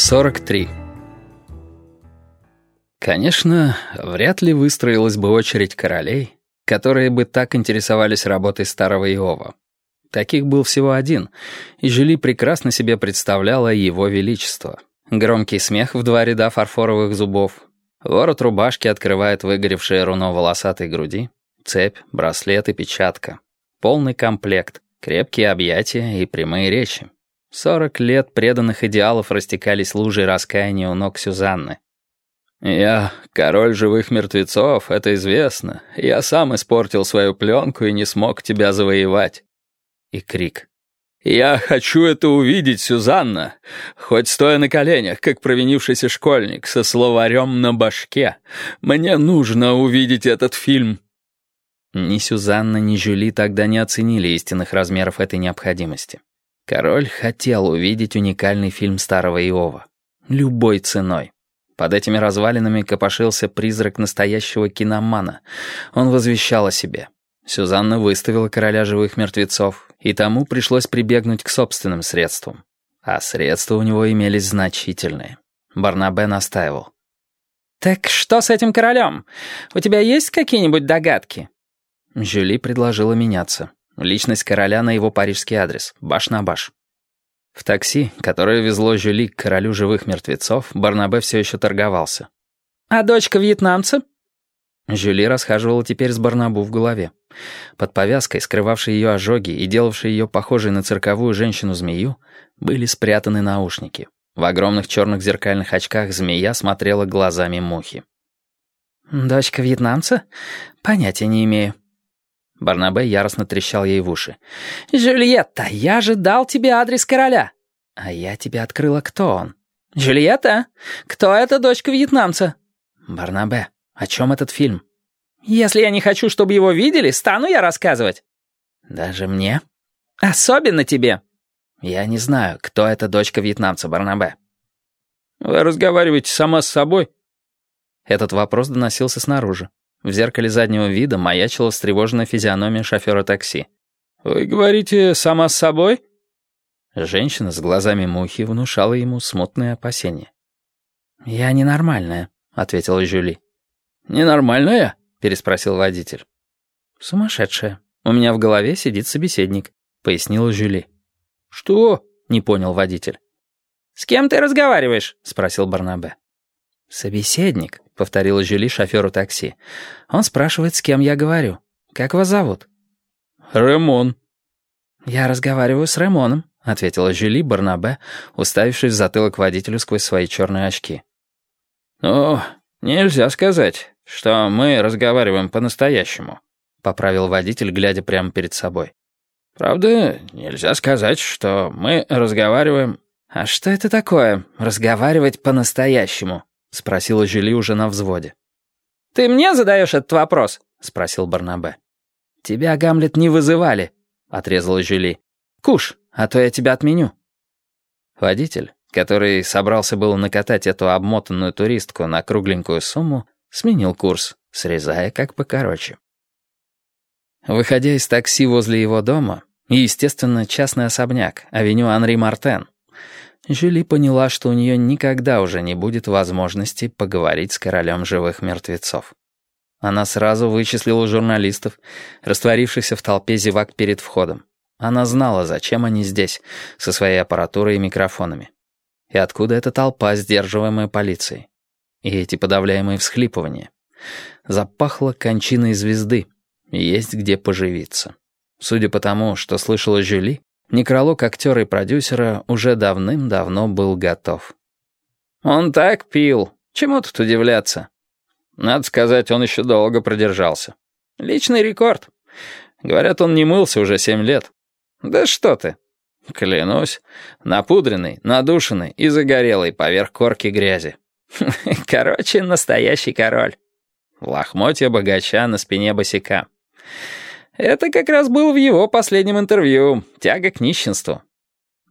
43. Конечно, вряд ли выстроилась бы очередь королей, которые бы так интересовались работой старого Иова. Таких был всего один, и Жюли прекрасно себе представляла его величество. Громкий смех в два ряда фарфоровых зубов, ворот рубашки открывает выгоревшее руно волосатой груди, цепь, браслет и печатка, полный комплект, крепкие объятия и прямые речи. Сорок лет преданных идеалов растекались лужей раскаяния у ног Сюзанны. «Я король живых мертвецов, это известно. Я сам испортил свою пленку и не смог тебя завоевать». И крик. «Я хочу это увидеть, Сюзанна, хоть стоя на коленях, как провинившийся школьник со словарем на башке. Мне нужно увидеть этот фильм». Ни Сюзанна, ни Жюли тогда не оценили истинных размеров этой необходимости. Король хотел увидеть уникальный фильм старого Иова. Любой ценой. Под этими развалинами копошился призрак настоящего киномана. Он возвещал о себе. Сюзанна выставила короля живых мертвецов, и тому пришлось прибегнуть к собственным средствам. А средства у него имелись значительные. Барнабе настаивал. «Так что с этим королем? У тебя есть какие-нибудь догадки?» Жюли предложила меняться. Личность короля на его парижский адрес, баш на баш. В такси, которое везло Жюли к королю живых мертвецов, Барнабе все еще торговался. «А дочка вьетнамца?» Жюли расхаживала теперь с Барнабу в голове. Под повязкой, скрывавшей ее ожоги и делавшей ее похожей на цирковую женщину-змею, были спрятаны наушники. В огромных черных зеркальных очках змея смотрела глазами мухи. «Дочка вьетнамца? Понятия не имею». Барнабе яростно трещал ей в уши. «Жюльетта, я же дал тебе адрес короля». «А я тебе открыла, кто он». «Жюльетта, кто эта дочка вьетнамца?» «Барнабе, о чем этот фильм?» «Если я не хочу, чтобы его видели, стану я рассказывать». «Даже мне?» «Особенно тебе». «Я не знаю, кто эта дочка вьетнамца, Барнабе». «Вы разговариваете сама с собой?» Этот вопрос доносился снаружи. В зеркале заднего вида маячила встревоженная физиономия шофера такси. «Вы говорите, сама с собой?» Женщина с глазами мухи внушала ему смутные опасения. «Я ненормальная», — ответила Жюли. «Ненормальная?» — переспросил водитель. «Сумасшедшая. У меня в голове сидит собеседник», — пояснила Жюли. «Что?» — не понял водитель. «С кем ты разговариваешь?» — спросил Барнабе. «Собеседник», — повторила Жюли шоферу такси. «Он спрашивает, с кем я говорю. Как вас зовут?» «Ремон». «Я разговариваю с Ремоном», — ответила Жюли Барнабе, уставившись в затылок водителю сквозь свои черные очки. «Ну, нельзя сказать, что мы разговариваем по-настоящему», — поправил водитель, глядя прямо перед собой. «Правда, нельзя сказать, что мы разговариваем...» «А что это такое, разговаривать по-настоящему?» — спросила Жюли уже на взводе. «Ты мне задаешь этот вопрос?» — спросил Барнабе. «Тебя, Гамлет, не вызывали», — отрезала Жюли. «Куш, а то я тебя отменю». Водитель, который собрался было накатать эту обмотанную туристку на кругленькую сумму, сменил курс, срезая как покороче. Выходя из такси возле его дома, и, естественно, частный особняк, авеню Анри Мартен, Жюли поняла, что у нее никогда уже не будет возможности поговорить с королем живых мертвецов. Она сразу вычислила журналистов, растворившихся в толпе зевак перед входом. Она знала, зачем они здесь, со своей аппаратурой и микрофонами. И откуда эта толпа, сдерживаемая полицией. И эти подавляемые всхлипывания. Запахло кончиной звезды. Есть где поживиться. Судя по тому, что слышала Жюли, Некролог актера и продюсера уже давным-давно был готов. «Он так пил. Чему тут удивляться?» Надо сказать, он еще долго продержался. Личный рекорд. Говорят, он не мылся уже семь лет. Да что ты. Клянусь, напудренный, надушенный и загорелый поверх корки грязи. Короче, настоящий король. Лохмотья богача на спине босика. Это как раз был в его последнем интервью. Тяга к нищенству.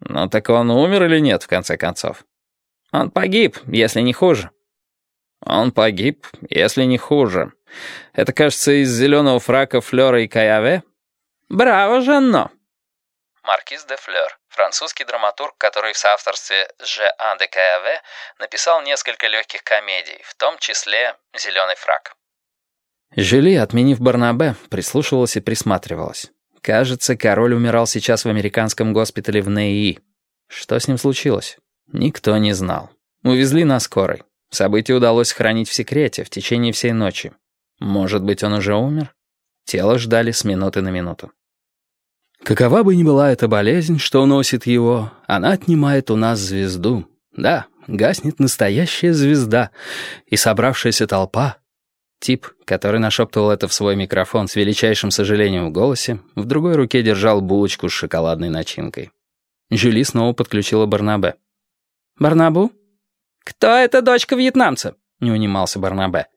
Ну так он умер или нет, в конце концов? Он погиб, если не хуже. Он погиб, если не хуже. Это, кажется, из зеленого фрака Флёра и Каяве? Браво, Жанно. Маркиз де Флёр, французский драматург, который в соавторстве с Ж.А. де Каяве написал несколько легких комедий, в том числе «Зеленый фраг». Жюли, отменив Барнабе, прислушивалась и присматривалась. Кажется, король умирал сейчас в американском госпитале в Неи. Что с ним случилось? Никто не знал. Увезли на скорой. Событие удалось сохранить в секрете в течение всей ночи. Может быть, он уже умер? Тело ждали с минуты на минуту. Какова бы ни была эта болезнь, что уносит его, она отнимает у нас звезду. Да, гаснет настоящая звезда, и собравшаяся толпа... Тип, который нашептывал это в свой микрофон с величайшим сожалением в голосе, в другой руке держал булочку с шоколадной начинкой. Жюли снова подключила Барнабе. «Барнабу?» «Кто эта дочка вьетнамца?» — не унимался Барнабе.